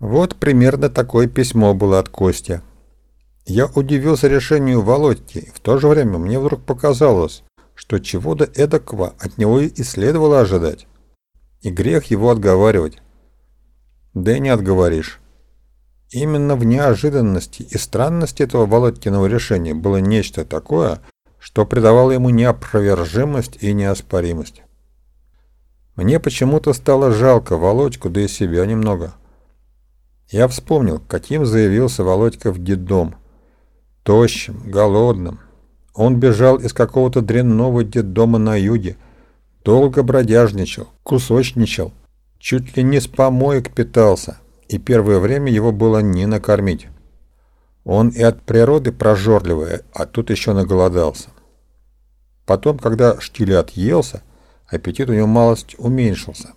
Вот примерно такое письмо было от Кости. Я удивился решению Володьки, и в то же время мне вдруг показалось, что чего-то эдакого от него и следовало ожидать. И грех его отговаривать. Да и не отговоришь. Именно в неожиданности и странности этого Володькиного решения было нечто такое, что придавало ему неопровержимость и неоспоримость. Мне почему-то стало жалко Володьку, да и себя немного. Я вспомнил, каким заявился Володька в детдом. Тощим, голодным. Он бежал из какого-то дрянного детдома на юге, долго бродяжничал, кусочничал, чуть ли не с помоек питался, и первое время его было не накормить. Он и от природы прожорливый, а тут еще наголодался. Потом, когда штиль отъелся, аппетит у него малость уменьшился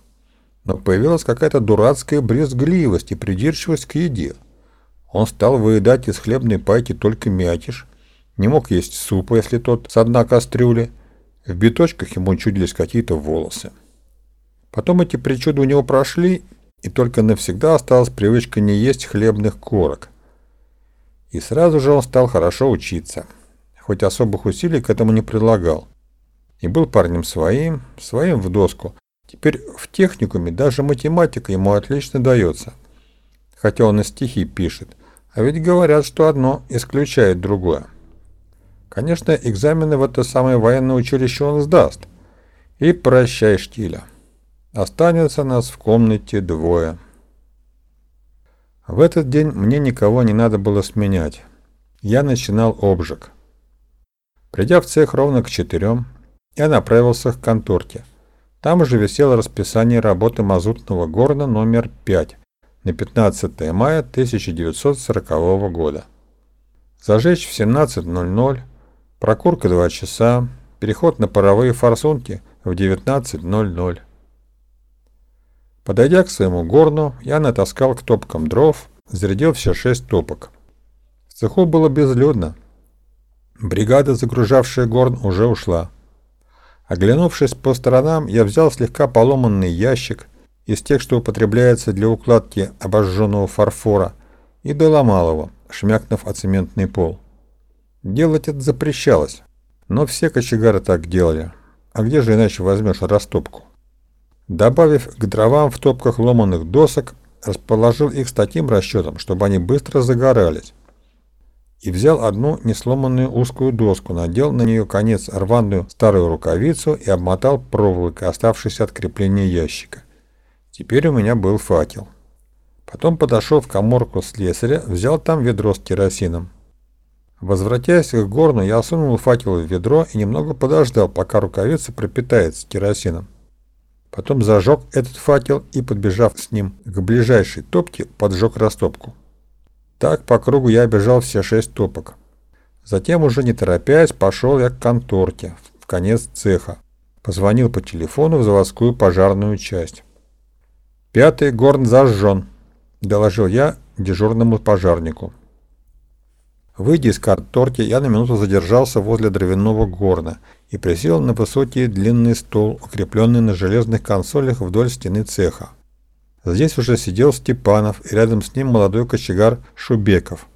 но появилась какая-то дурацкая брезгливость и придирчивость к еде. Он стал выедать из хлебной пайки только мякиш, не мог есть супа, если тот с дна кастрюли, в биточках ему чудились какие-то волосы. Потом эти причуды у него прошли, и только навсегда осталась привычка не есть хлебных корок. И сразу же он стал хорошо учиться, хоть особых усилий к этому не предлагал. И был парнем своим, своим в доску, Теперь в техникуме даже математика ему отлично дается. Хотя он и стихи пишет. А ведь говорят, что одно исключает другое. Конечно, экзамены в это самое военное училище он сдаст. И прощай, Штиля. Останется нас в комнате двое. В этот день мне никого не надо было сменять. Я начинал обжиг. Придя в цех ровно к четырем, я направился к конторке – там же висело расписание работы мазутного горна номер 5 на 15 мая 1940 года. Зажечь в 17.00, прокурка 2 часа, переход на паровые форсунки в 19.00. Подойдя к своему горну, я натаскал к топкам дров, зарядил все шесть топок. В цеху было безлюдно. Бригада, загружавшая горн, уже ушла. Оглянувшись по сторонам, я взял слегка поломанный ящик из тех, что употребляется для укладки обожженного фарфора, и доломал его, шмякнув о цементный пол. Делать это запрещалось, но все кочегары так делали. А где же иначе возьмешь растопку? Добавив к дровам в топках ломаных досок, расположил их с таким расчетом, чтобы они быстро загорались и взял одну несломанную узкую доску, надел на нее конец рваную старую рукавицу и обмотал проволокой, оставшейся от крепления ящика. Теперь у меня был факел. Потом подошел в коморку слесаря, взял там ведро с керосином. Возвратясь к горну, я сунул факел в ведро и немного подождал, пока рукавица пропитается керосином. Потом зажег этот факел и, подбежав с ним к ближайшей топке, поджег растопку. Так по кругу я обежал все шесть топок. Затем, уже не торопясь, пошел я к конторке, в конец цеха. Позвонил по телефону в заводскую пожарную часть. «Пятый горн зажжен», — доложил я дежурному пожарнику. Выйдя из конторки, я на минуту задержался возле дровяного горна и присел на высокий длинный стол, укрепленный на железных консолях вдоль стены цеха. Здесь уже сидел Степанов и рядом с ним молодой кочегар Шубеков.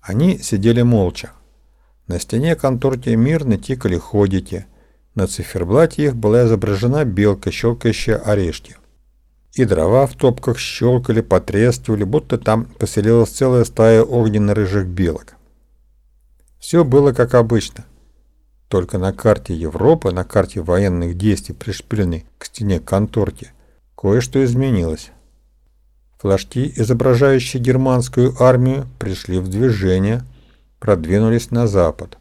Они сидели молча. На стене конторки мирно тикали ходики. На циферблате их была изображена белка, щелкающая орешки. И дрова в топках щелкали, потрескивали, будто там поселилась целая стая огненно-рыжих белок. Все было как обычно. Только на карте Европы, на карте военных действий, пришпиленной к стене конторки, Кое-что изменилось. Флажки, изображающие германскую армию, пришли в движение, продвинулись на запад.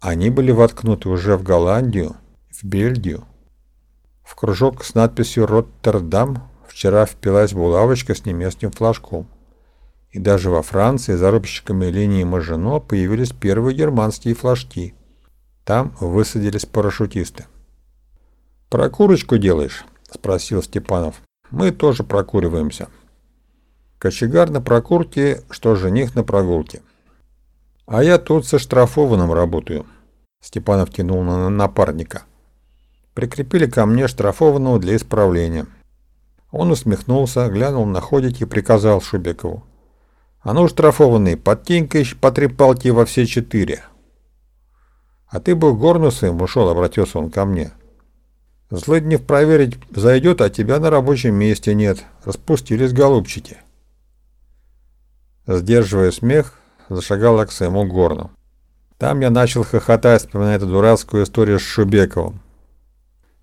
Они были воткнуты уже в Голландию, в Бельгию. В кружок с надписью «Роттердам» вчера впилась булавочка с немецким флажком. И даже во Франции за рубщиками линии Мажино появились первые германские флажки. Там высадились парашютисты. «Прокурочку делаешь?» — спросил Степанов. «Мы тоже прокуриваемся». «Кочегар на прокурке, что жених на прогулке». «А я тут со штрафованным работаю», — Степанов тянул на напарника. «Прикрепили ко мне штрафованного для исправления. Он усмехнулся, глянул на ходик и приказал Шубекову. «А ну, штрафованный, подкинь-ка потрепалки во все четыре». «А ты был горнусом, ушел», — обратился он ко мне. «Злыднев проверить зайдет, а тебя на рабочем месте нет. Распустились голубчики». Сдерживая смех, зашагал к своему горну. Там я начал хохотать, вспоминая эту дурацкую историю с Шубековым.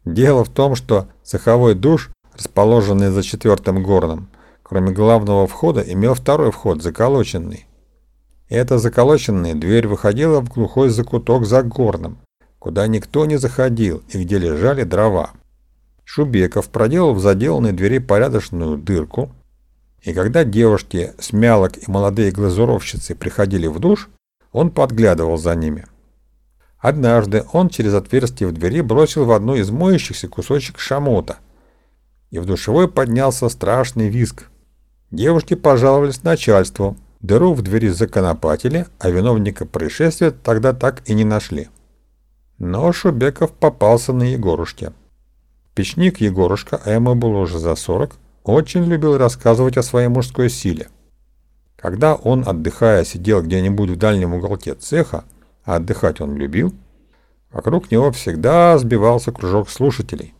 Дело в том, что цеховой душ, расположенный за четвертым горном, кроме главного входа, имел второй вход, заколоченный. Эта заколоченная дверь выходила в глухой закуток за горном, куда никто не заходил и где лежали дрова. Шубеков проделал в заделанной двери порядочную дырку, и когда девушки, смялок и молодые глазуровщицы приходили в душ, он подглядывал за ними. Однажды он через отверстие в двери бросил в одну из моющихся кусочек шамота, и в душевой поднялся страшный визг. Девушки пожаловались начальству, дыру в двери законопатили, а виновника происшествия тогда так и не нашли. Но Шубеков попался на Егорушке. Печник Егорушка, а ему было уже за 40, очень любил рассказывать о своей мужской силе. Когда он, отдыхая, сидел где-нибудь в дальнем уголке цеха, а отдыхать он любил, вокруг него всегда сбивался кружок слушателей.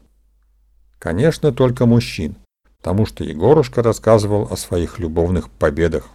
Конечно, только мужчин, потому что Егорушка рассказывал о своих любовных победах.